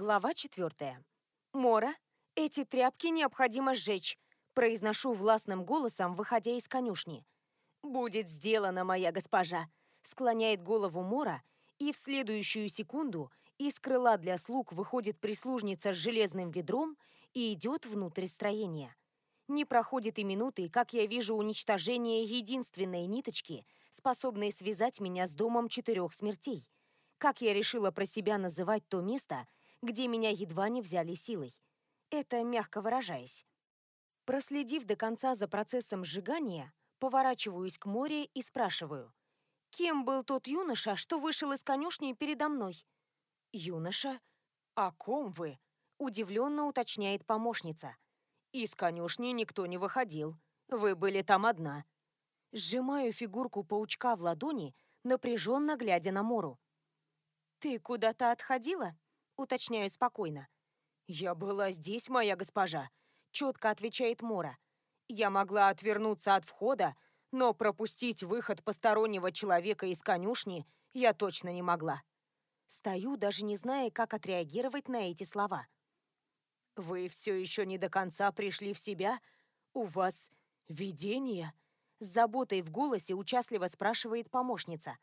Глава четвертая. «Мора, эти тряпки необходимо сжечь», произношу властным голосом, выходя из конюшни. «Будет сделано, моя госпожа», склоняет голову Мора, и в следующую секунду из крыла для слуг выходит прислужница с железным ведром и идет внутрь строения. Не проходит и минуты, как я вижу уничтожение единственной ниточки, способной связать меня с домом четырех смертей. Как я решила про себя называть то место, где меня едва не взяли силой. Это мягко выражаясь. Проследив до конца за процессом сжигания, поворачиваюсь к море и спрашиваю. «Кем был тот юноша, что вышел из конюшни передо мной?» «Юноша? О ком вы?» – удивленно уточняет помощница. «Из конюшни никто не выходил. Вы были там одна». Сжимаю фигурку паучка в ладони, напряженно глядя на Мору. «Ты куда-то отходила?» Уточняю спокойно. «Я была здесь, моя госпожа», — четко отвечает Мора. «Я могла отвернуться от входа, но пропустить выход постороннего человека из конюшни я точно не могла». Стою, даже не зная, как отреагировать на эти слова. «Вы все еще не до конца пришли в себя? У вас видение?» С заботой в голосе участливо спрашивает помощница.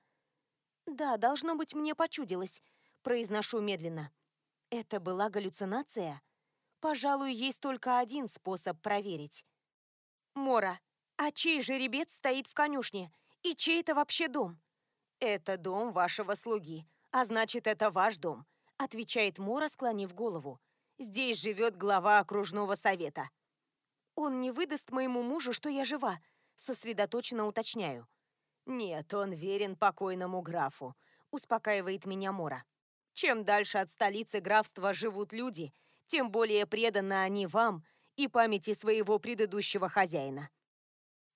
«Да, должно быть, мне почудилось», — произношу медленно. Это была галлюцинация? Пожалуй, есть только один способ проверить. Мора, а чей жеребец стоит в конюшне? И чей это вообще дом? Это дом вашего слуги, а значит, это ваш дом, отвечает Мора, склонив голову. Здесь живет глава окружного совета. Он не выдаст моему мужу, что я жива, сосредоточенно уточняю. Нет, он верен покойному графу, успокаивает меня Мора. Чем дальше от столицы графства живут люди, тем более преданы они вам и памяти своего предыдущего хозяина.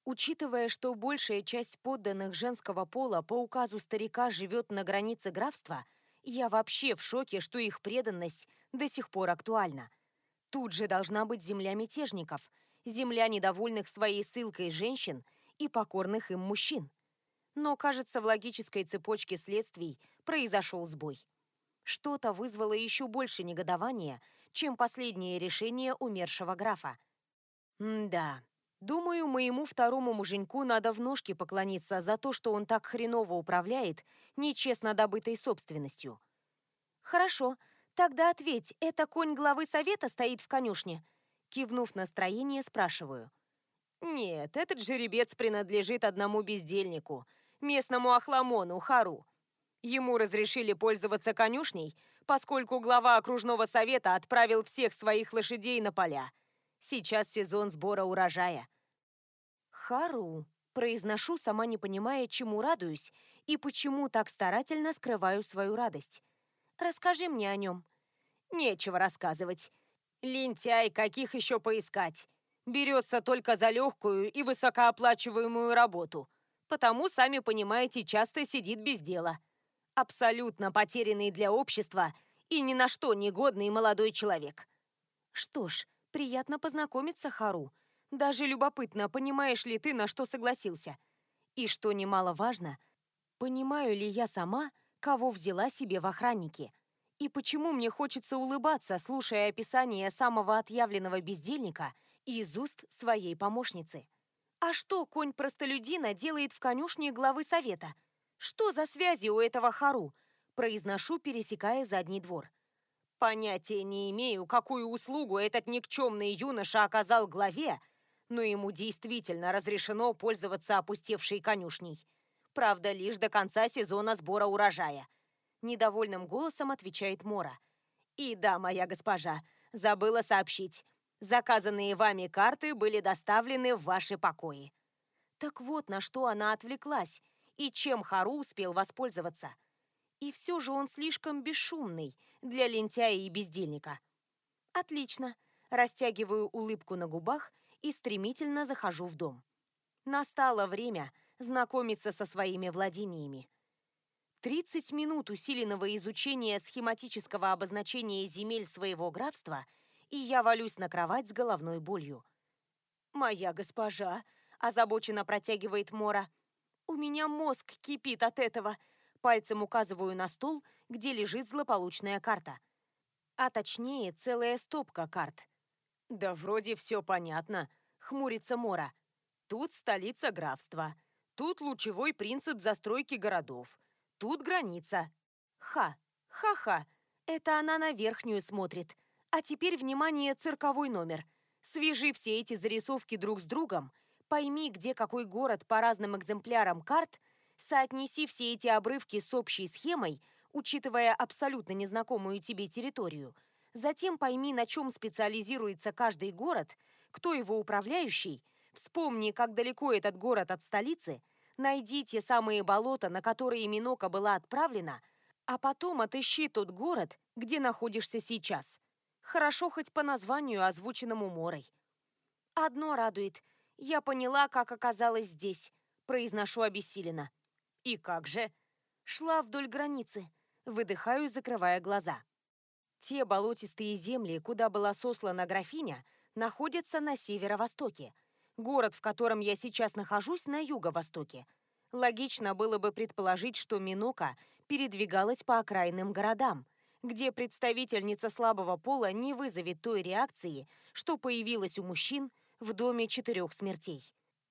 Учитывая, что большая часть подданных женского пола по указу старика живет на границе графства, я вообще в шоке, что их преданность до сих пор актуальна. Тут же должна быть земля мятежников, земля недовольных своей ссылкой женщин и покорных им мужчин. Но, кажется, в логической цепочке следствий произошел сбой что-то вызвало еще больше негодования, чем последнее решение умершего графа. М-да, думаю, моему второму муженьку надо в ножки поклониться за то, что он так хреново управляет нечестно добытой собственностью. Хорошо, тогда ответь, это конь главы совета стоит в конюшне? Кивнув настроение, спрашиваю. Нет, этот жеребец принадлежит одному бездельнику, местному охламону Хару. Ему разрешили пользоваться конюшней, поскольку глава окружного совета отправил всех своих лошадей на поля. Сейчас сезон сбора урожая. Хару. Произношу, сама не понимая, чему радуюсь и почему так старательно скрываю свою радость. Расскажи мне о нем. Нечего рассказывать. Лентяй, каких еще поискать. Берется только за легкую и высокооплачиваемую работу. Потому, сами понимаете, часто сидит без дела абсолютно потерянный для общества и ни на что негодный молодой человек. Что ж, приятно познакомиться, Хару. Даже любопытно, понимаешь ли ты, на что согласился. И что немаловажно, понимаю ли я сама, кого взяла себе в охранники. И почему мне хочется улыбаться, слушая описание самого отъявленного бездельника из уст своей помощницы. А что конь-простолюдина делает в конюшне главы совета – что за связи у этого Хару? Произношу, пересекая задний двор. Понятия не имею, какую услугу этот никчемный юноша оказал главе, но ему действительно разрешено пользоваться опустевшей конюшней. Правда, лишь до конца сезона сбора урожая. Недовольным голосом отвечает Мора. И да, моя госпожа, забыла сообщить. Заказанные вами карты были доставлены в ваши покои. Так вот, на что она отвлеклась, и чем Хару успел воспользоваться. И все же он слишком бесшумный для лентяя и бездельника. Отлично. Растягиваю улыбку на губах и стремительно захожу в дом. Настало время знакомиться со своими владениями. 30 минут усиленного изучения схематического обозначения земель своего графства, и я валюсь на кровать с головной болью. «Моя госпожа», – озабоченно протягивает Мора, у меня мозг кипит от этого. Пальцем указываю на стол, где лежит злополучная карта. А точнее, целая стопка карт. Да вроде все понятно, хмурится Мора. Тут столица графства. Тут лучевой принцип застройки городов. Тут граница. Ха, ха-ха. Это она на верхнюю смотрит. А теперь, внимание, цирковой номер. Свяжи все эти зарисовки друг с другом, пойми, где какой город по разным экземплярам карт, соотнеси все эти обрывки с общей схемой, учитывая абсолютно незнакомую тебе территорию, затем пойми, на чем специализируется каждый город, кто его управляющий, вспомни, как далеко этот город от столицы, найди те самые болота, на которые Минока была отправлена, а потом отыщи тот город, где находишься сейчас. Хорошо хоть по названию, озвученному Морой. Одно радует. Я поняла, как оказалась здесь. Произношу обессиленно. И как же? Шла вдоль границы. Выдыхаю, закрывая глаза. Те болотистые земли, куда была сослана графиня, находятся на северо-востоке. Город, в котором я сейчас нахожусь, на юго-востоке. Логично было бы предположить, что Минока передвигалась по окраинным городам – где представительница слабого пола не вызовет той реакции, что появилась у мужчин в доме четырех смертей.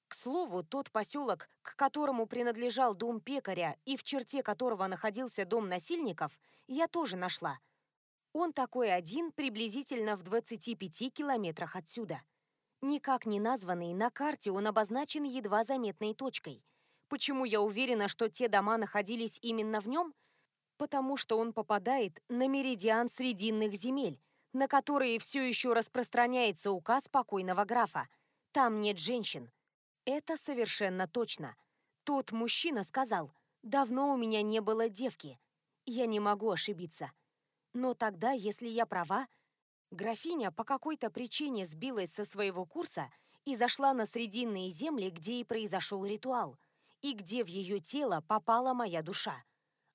К слову, тот поселок, к которому принадлежал дом пекаря и в черте которого находился дом насильников, я тоже нашла. Он такой один приблизительно в 25 километрах отсюда. Никак не названный, на карте он обозначен едва заметной точкой. Почему я уверена, что те дома находились именно в нем – потому что он попадает на меридиан срединных земель, на которые все еще распространяется указ покойного графа. Там нет женщин. Это совершенно точно. Тот мужчина сказал, давно у меня не было девки. Я не могу ошибиться. Но тогда, если я права, графиня по какой-то причине сбилась со своего курса и зашла на срединные земли, где и произошел ритуал, и где в ее тело попала моя душа.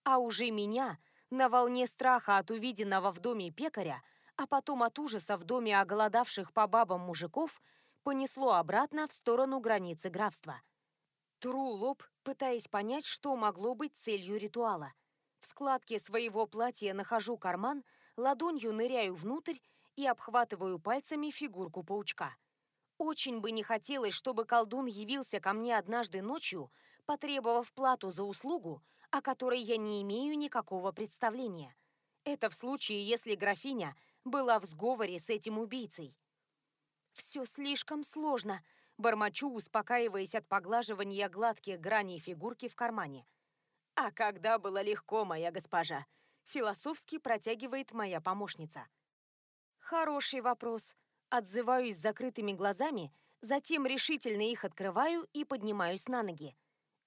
А уже меня, на волне страха от увиденного в доме пекаря, а потом от ужаса в доме оголодавших по бабам мужиков, понесло обратно в сторону границы графства. Тру лоб, пытаясь понять, что могло быть целью ритуала. В складке своего платья нахожу карман, ладонью ныряю внутрь и обхватываю пальцами фигурку паучка. Очень бы не хотелось, чтобы колдун явился ко мне однажды ночью, потребовав плату за услугу, о которой я не имею никакого представления. Это в случае, если графиня была в сговоре с этим убийцей. «Все слишком сложно», — бормочу, успокаиваясь от поглаживания гладких граней фигурки в кармане. «А когда было легко, моя госпожа?» — философски протягивает моя помощница. «Хороший вопрос». Отзываюсь с закрытыми глазами, затем решительно их открываю и поднимаюсь на ноги.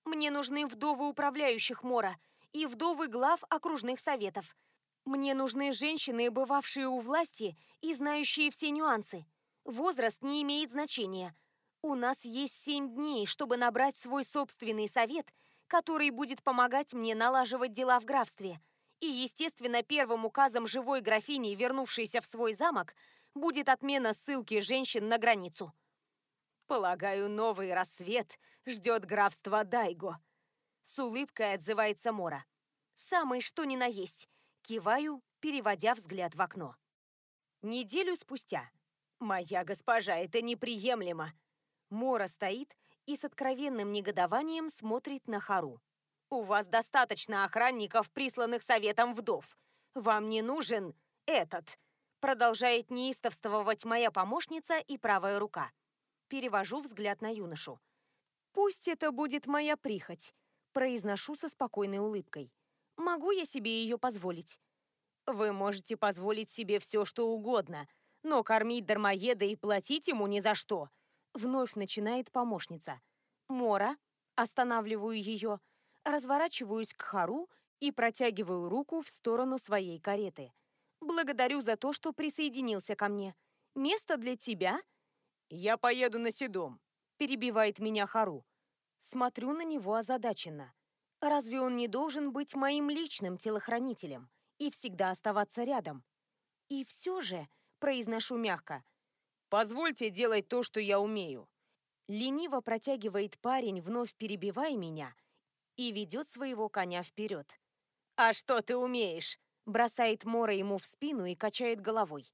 Мне нужны вдовы управляющих Мора и вдовы глав окружных советов. Мне нужны женщины, бывавшие у власти и знающие все нюансы. Возраст не имеет значения. У нас есть семь дней, чтобы набрать свой собственный совет, который будет помогать мне налаживать дела в графстве. И, естественно, первым указом живой графини, вернувшейся в свой замок, будет отмена ссылки женщин на границу. Полагаю, новый рассвет ждет графство Дайго. С улыбкой отзывается Мора. Самый что ни на есть. Киваю, переводя взгляд в окно. Неделю спустя. Моя госпожа, это неприемлемо. Мора стоит и с откровенным негодованием смотрит на Хару. У вас достаточно охранников, присланных советом вдов. Вам не нужен этот. Продолжает неистовствовать моя помощница и правая рука. Перевожу взгляд на юношу. «Пусть это будет моя прихоть», – произношу со спокойной улыбкой. «Могу я себе ее позволить?» «Вы можете позволить себе все, что угодно, но кормить дармоеда и платить ему ни за что», – вновь начинает помощница. «Мора», останавливаю ее, разворачиваюсь к Хару и протягиваю руку в сторону своей кареты. «Благодарю за то, что присоединился ко мне. Место для тебя – «Я поеду на Седом», — перебивает меня Хару. Смотрю на него озадаченно. Разве он не должен быть моим личным телохранителем и всегда оставаться рядом? И все же, произношу мягко, «Позвольте делать то, что я умею». Лениво протягивает парень, вновь перебивая меня, и ведет своего коня вперед. «А что ты умеешь?» Бросает Мора ему в спину и качает головой.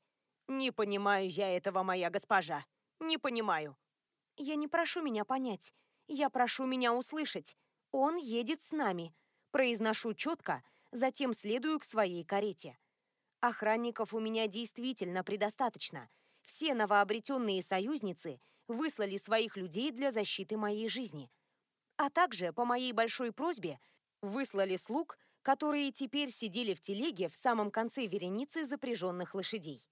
«Не понимаю я этого, моя госпожа. Не понимаю». «Я не прошу меня понять. Я прошу меня услышать. Он едет с нами». Произношу четко, затем следую к своей карете. Охранников у меня действительно предостаточно. Все новообретенные союзницы выслали своих людей для защиты моей жизни. А также, по моей большой просьбе, выслали слуг, которые теперь сидели в телеге в самом конце вереницы запряженных лошадей.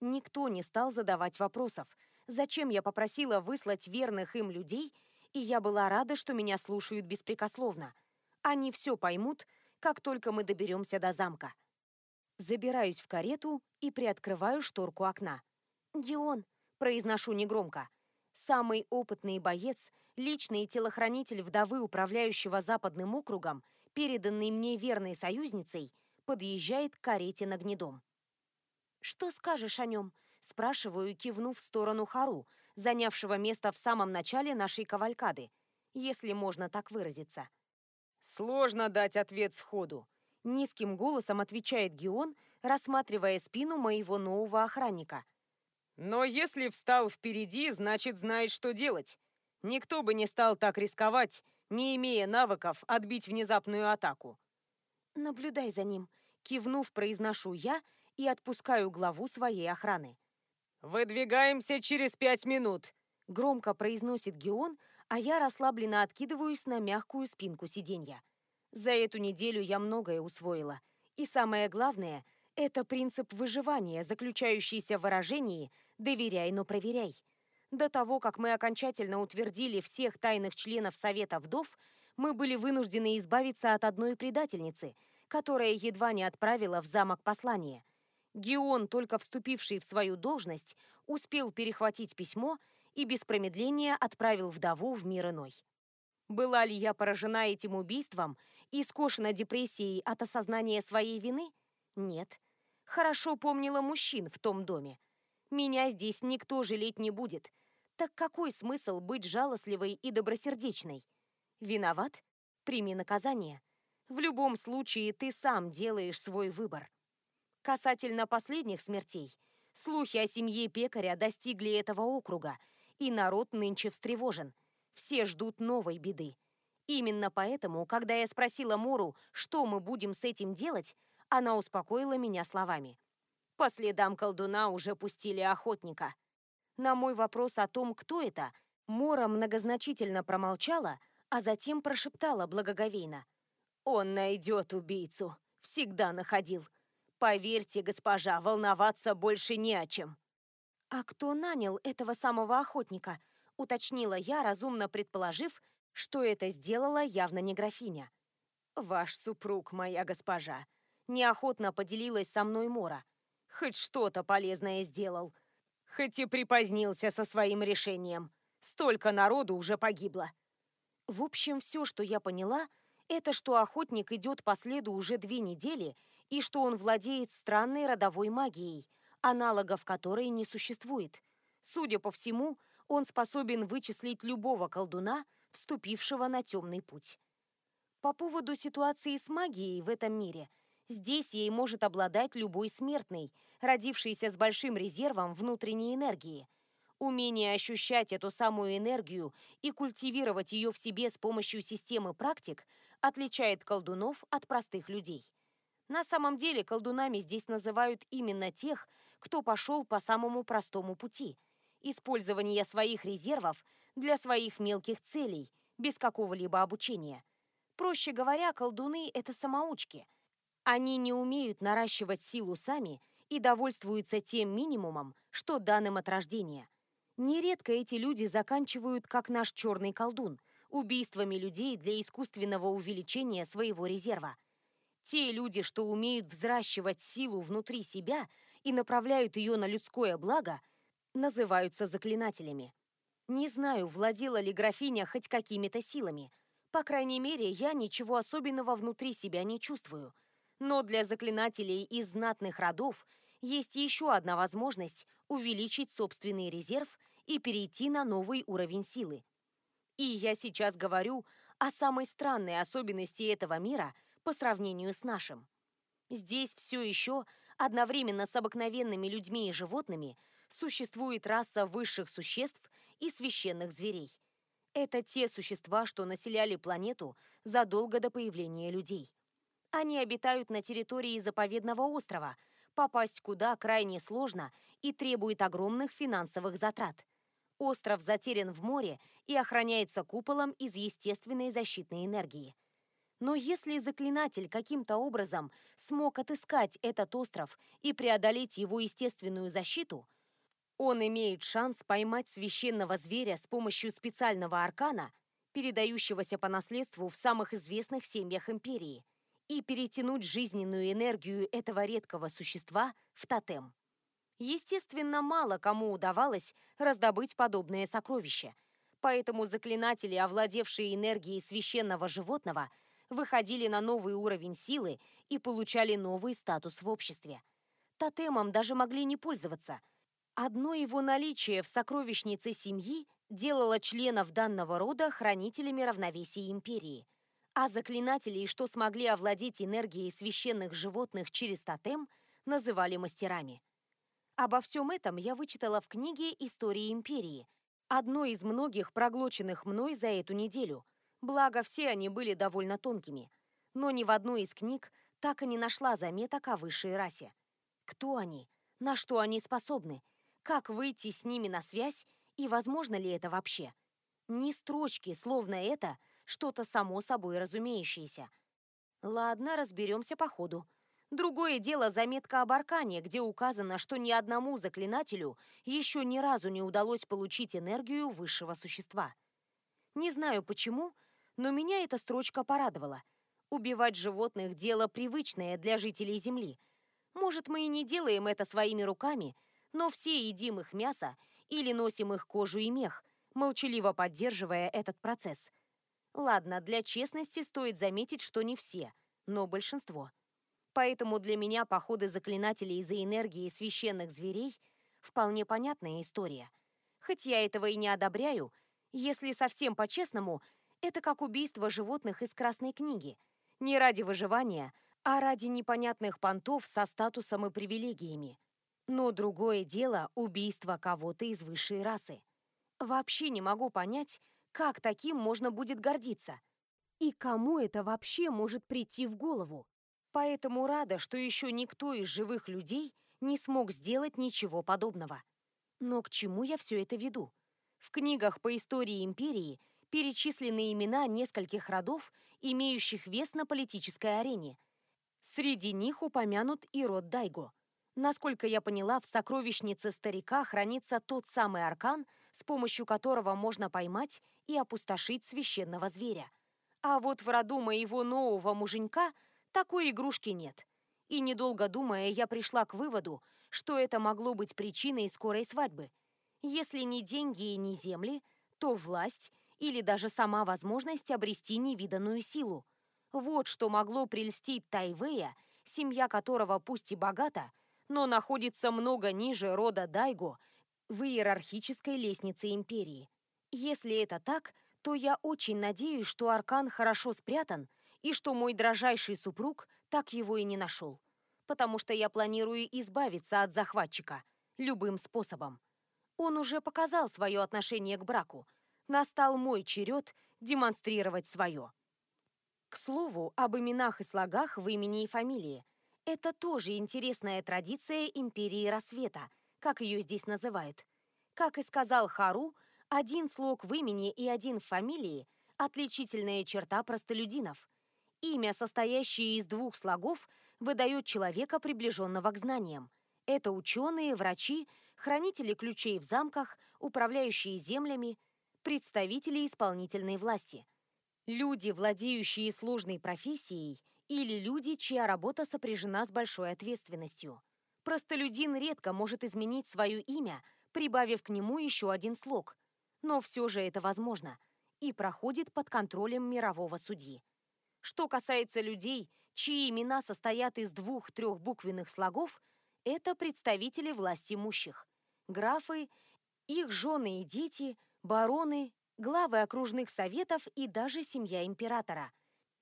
Никто не стал задавать вопросов, зачем я попросила выслать верных им людей, и я была рада, что меня слушают беспрекословно. Они все поймут, как только мы доберемся до замка. Забираюсь в карету и приоткрываю шторку окна. «Геон», — произношу негромко, — «самый опытный боец, личный телохранитель вдовы управляющего западным округом — переданный мне верной союзницей, подъезжает к карете на гнедом. «Что скажешь о нем?» – спрашиваю, кивнув в сторону Хару, занявшего место в самом начале нашей кавалькады, если можно так выразиться. «Сложно дать ответ сходу», – низким голосом отвечает Геон, рассматривая спину моего нового охранника. «Но если встал впереди, значит, знает, что делать. Никто бы не стал так рисковать, не имея навыков отбить внезапную атаку. «Наблюдай за ним», — кивнув, произношу я и отпускаю главу своей охраны. «Выдвигаемся через пять минут», — громко произносит Геон, а я расслабленно откидываюсь на мягкую спинку сиденья. За эту неделю я многое усвоила. И самое главное — это принцип выживания, заключающийся в выражении «доверяй, но проверяй». До того, как мы окончательно утвердили всех тайных членов Совета Вдов, мы были вынуждены избавиться от одной предательницы, которая едва не отправила в замок послание. Геон, только вступивший в свою должность, успел перехватить письмо и без промедления отправил вдову в мир иной. Была ли я поражена этим убийством и скошена депрессией от осознания своей вины? Нет. Хорошо помнила мужчин в том доме. Меня здесь никто жалеть не будет. Так какой смысл быть жалостливой и добросердечной? Виноват? Прими наказание. В любом случае ты сам делаешь свой выбор. Касательно последних смертей, слухи о семье пекаря достигли этого округа, и народ нынче встревожен. Все ждут новой беды. Именно поэтому, когда я спросила Мору, что мы будем с этим делать, она успокоила меня словами. По следам колдуна уже пустили охотника. На мой вопрос о том, кто это, Мора многозначительно промолчала, а затем прошептала благоговейно. «Он найдет убийцу. Всегда находил. Поверьте, госпожа, волноваться больше не о чем». «А кто нанял этого самого охотника?» — уточнила я, разумно предположив, что это сделала явно не графиня. «Ваш супруг, моя госпожа», — неохотно поделилась со мной Мора. Хоть что-то полезное сделал. Хоть и припозднился со своим решением. Столько народу уже погибло. В общем, все, что я поняла, это что охотник идет по следу уже две недели и что он владеет странной родовой магией, аналогов которой не существует. Судя по всему, он способен вычислить любого колдуна, вступившего на темный путь. По поводу ситуации с магией в этом мире – Здесь ей может обладать любой смертный, родившийся с большим резервом внутренней энергии. Умение ощущать эту самую энергию и культивировать ее в себе с помощью системы практик отличает колдунов от простых людей. На самом деле колдунами здесь называют именно тех, кто пошел по самому простому пути – использование своих резервов для своих мелких целей, без какого-либо обучения. Проще говоря, колдуны – это самоучки – они не умеют наращивать силу сами и довольствуются тем минимумом, что данным от рождения. Нередко эти люди заканчивают, как наш черный колдун, убийствами людей для искусственного увеличения своего резерва. Те люди, что умеют взращивать силу внутри себя и направляют ее на людское благо, называются заклинателями. Не знаю, владела ли графиня хоть какими-то силами. По крайней мере, я ничего особенного внутри себя не чувствую – но для заклинателей из знатных родов есть еще одна возможность увеличить собственный резерв и перейти на новый уровень силы. И я сейчас говорю о самой странной особенности этого мира по сравнению с нашим. Здесь все еще, одновременно с обыкновенными людьми и животными, существует раса высших существ и священных зверей. Это те существа, что населяли планету задолго до появления людей. Они обитают на территории заповедного острова, попасть куда крайне сложно и требует огромных финансовых затрат. Остров затерян в море и охраняется куполом из естественной защитной энергии. Но если заклинатель каким-то образом смог отыскать этот остров и преодолеть его естественную защиту, он имеет шанс поймать священного зверя с помощью специального аркана, передающегося по наследству в самых известных семьях империи, и перетянуть жизненную энергию этого редкого существа в тотем. Естественно, мало кому удавалось раздобыть подобное сокровище, поэтому заклинатели, овладевшие энергией священного животного, выходили на новый уровень силы и получали новый статус в обществе. Тотемом даже могли не пользоваться. Одно его наличие в сокровищнице семьи делало членов данного рода хранителями равновесия империи. А заклинателей, что смогли овладеть энергией священных животных через тотем, называли мастерами. Обо всем этом я вычитала в книге «История империи», одной из многих проглоченных мной за эту неделю. Благо, все они были довольно тонкими. Но ни в одной из книг так и не нашла заметок о высшей расе. Кто они? На что они способны? Как выйти с ними на связь? И возможно ли это вообще? Ни строчки, словно это что-то само собой разумеющееся. Ладно, разберемся по ходу. Другое дело заметка об Аркане, где указано, что ни одному заклинателю еще ни разу не удалось получить энергию высшего существа. Не знаю почему, но меня эта строчка порадовала. Убивать животных – дело привычное для жителей Земли. Может, мы и не делаем это своими руками, но все едим их мясо или носим их кожу и мех, молчаливо поддерживая этот процесс. Ладно, для честности стоит заметить, что не все, но большинство – Поэтому для меня походы заклинателей за энергией священных зверей вполне понятная история. Хоть я этого и не одобряю, если совсем по-честному, это как убийство животных из Красной книги. Не ради выживания, а ради непонятных понтов со статусом и привилегиями. Но другое дело – убийство кого-то из высшей расы. Вообще не могу понять, как таким можно будет гордиться. И кому это вообще может прийти в голову? Поэтому рада, что еще никто из живых людей не смог сделать ничего подобного. Но к чему я все это веду? В книгах по истории империи перечислены имена нескольких родов, имеющих вес на политической арене. Среди них упомянут и род Дайго. Насколько я поняла, в сокровищнице старика хранится тот самый аркан, с помощью которого можно поймать и опустошить священного зверя. А вот в роду моего нового муженька – такой игрушки нет. И недолго думая, я пришла к выводу, что это могло быть причиной скорой свадьбы. Если не деньги и не земли, то власть или даже сама возможность обрести невиданную силу. Вот что могло прельстить Тайвея, семья которого пусть и богата, но находится много ниже рода Дайго в иерархической лестнице империи. Если это так, то я очень надеюсь, что Аркан хорошо спрятан и что мой дрожайший супруг так его и не нашел, потому что я планирую избавиться от захватчика любым способом. Он уже показал свое отношение к браку. Настал мой черед демонстрировать свое. К слову, об именах и слогах в имени и фамилии. Это тоже интересная традиция империи рассвета, как ее здесь называют. Как и сказал Хару, один слог в имени и один в фамилии – отличительная черта простолюдинов – Имя, состоящее из двух слогов, выдает человека, приближенного к знаниям. Это ученые, врачи, хранители ключей в замках, управляющие землями, представители исполнительной власти. Люди, владеющие сложной профессией, или люди, чья работа сопряжена с большой ответственностью. Простолюдин редко может изменить свое имя, прибавив к нему еще один слог. Но все же это возможно и проходит под контролем мирового судьи. Что касается людей, чьи имена состоят из двух-трех буквенных слогов, это представители власти имущих. Графы, их жены и дети, бароны, главы окружных советов и даже семья императора.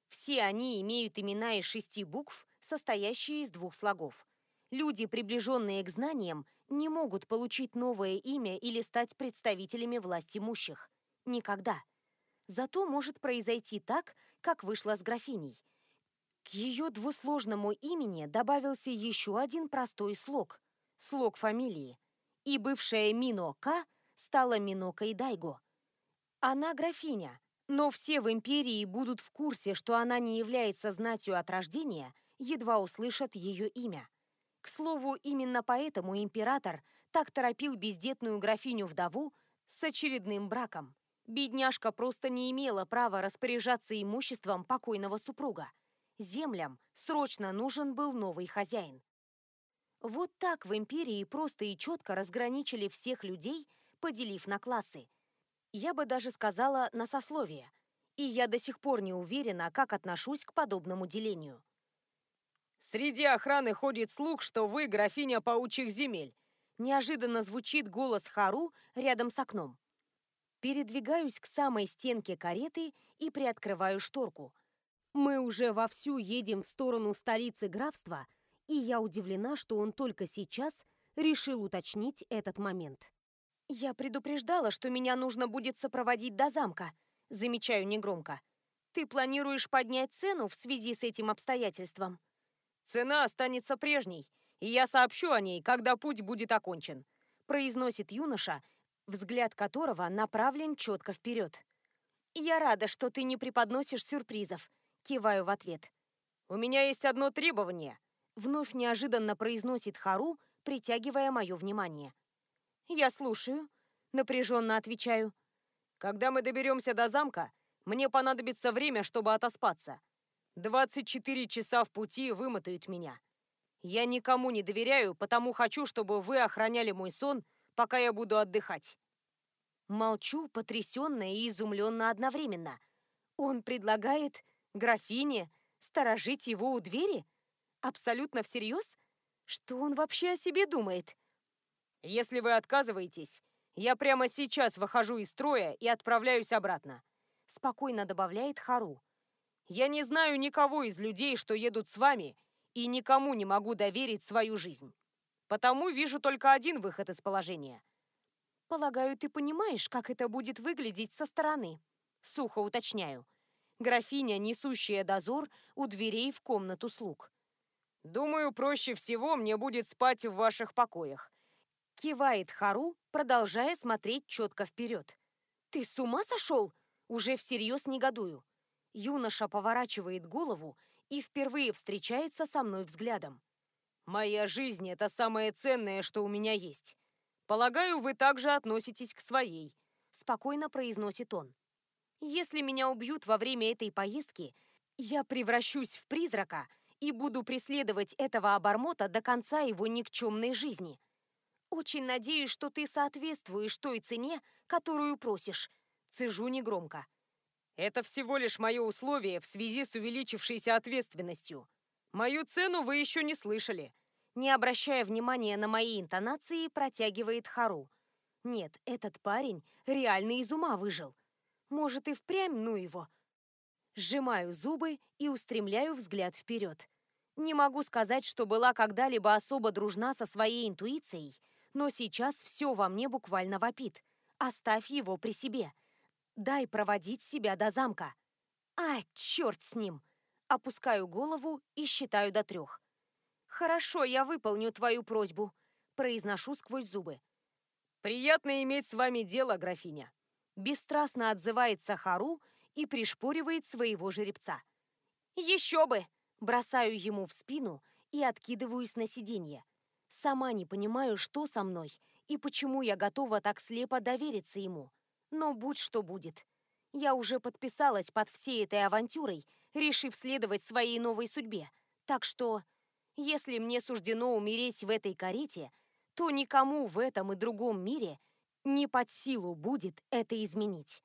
Все они имеют имена из шести букв состоящее из двух слогов. Люди, приближенные к знаниям, не могут получить новое имя или стать представителями власть имущих. Никогда. Зато может произойти так, как вышло с графиней. К ее двусложному имени добавился еще один простой слог – слог фамилии. И бывшая Мино К стала Минокой Дайго. Она графиня, но все в империи будут в курсе, что она не является знатью от рождения, едва услышат ее имя. К слову, именно поэтому император так торопил бездетную графиню-вдову с очередным браком. Бедняжка просто не имела права распоряжаться имуществом покойного супруга. Землям срочно нужен был новый хозяин. Вот так в империи просто и четко разграничили всех людей, поделив на классы. Я бы даже сказала на сословие. И я до сих пор не уверена, как отношусь к подобному делению. «Среди охраны ходит слух, что вы графиня паучьих земель», неожиданно звучит голос Хару рядом с окном. Передвигаюсь к самой стенке кареты и приоткрываю шторку. Мы уже вовсю едем в сторону столицы графства, и я удивлена, что он только сейчас решил уточнить этот момент. «Я предупреждала, что меня нужно будет сопроводить до замка», замечаю негромко. «Ты планируешь поднять цену в связи с этим обстоятельством?» «Цена останется прежней, и я сообщу о ней, когда путь будет окончен», произносит юноша, взгляд которого направлен четко вперед. «Я рада, что ты не преподносишь сюрпризов», — киваю в ответ. «У меня есть одно требование», — вновь неожиданно произносит Хару, притягивая мое внимание. «Я слушаю», — напряженно отвечаю. «Когда мы доберемся до замка, мне понадобится время, чтобы отоспаться. 24 часа в пути вымотают меня. Я никому не доверяю, потому хочу, чтобы вы охраняли мой сон пока я буду отдыхать. Молчу, потрясённая и изумленно одновременно. Он предлагает графине сторожить его у двери? Абсолютно всерьез? Что он вообще о себе думает? Если вы отказываетесь, я прямо сейчас выхожу из строя и отправляюсь обратно. Спокойно добавляет Хару. Я не знаю никого из людей, что едут с вами, и никому не могу доверить свою жизнь. Потому вижу только один выход из положения. Полагаю, ты понимаешь, как это будет выглядеть со стороны. Сухо уточняю. Графиня, несущая дозор у дверей в комнату слуг. Думаю, проще всего мне будет спать в ваших покоях. Кивает Хару, продолжая смотреть четко вперед. Ты с ума сошел? Уже всерьез негодую. Юноша поворачивает голову и впервые встречается со мной взглядом. Моя жизнь — это самое ценное, что у меня есть. Полагаю, вы также относитесь к своей», — спокойно произносит он. «Если меня убьют во время этой поездки, я превращусь в призрака и буду преследовать этого обормота до конца его никчемной жизни. Очень надеюсь, что ты соответствуешь той цене, которую просишь», — цежу негромко. «Это всего лишь мое условие в связи с увеличившейся ответственностью. Мою цену вы еще не слышали. Не обращая внимания на мои интонации, протягивает Хару. Нет, этот парень реально из ума выжил. Может и впрямь ну его. Сжимаю зубы и устремляю взгляд вперед. Не могу сказать, что была когда-либо особо дружна со своей интуицией, но сейчас все во мне буквально вопит. Оставь его при себе. Дай проводить себя до замка. А, черт с ним! Опускаю голову и считаю до трех. «Хорошо, я выполню твою просьбу», – произношу сквозь зубы. «Приятно иметь с вами дело, графиня», – бесстрастно отзывается Хару и пришпоривает своего жеребца. «Еще бы!» – бросаю ему в спину и откидываюсь на сиденье. Сама не понимаю, что со мной и почему я готова так слепо довериться ему. Но будь что будет. Я уже подписалась под всей этой авантюрой решив следовать своей новой судьбе. Так что, если мне суждено умереть в этой карете, то никому в этом и другом мире не под силу будет это изменить.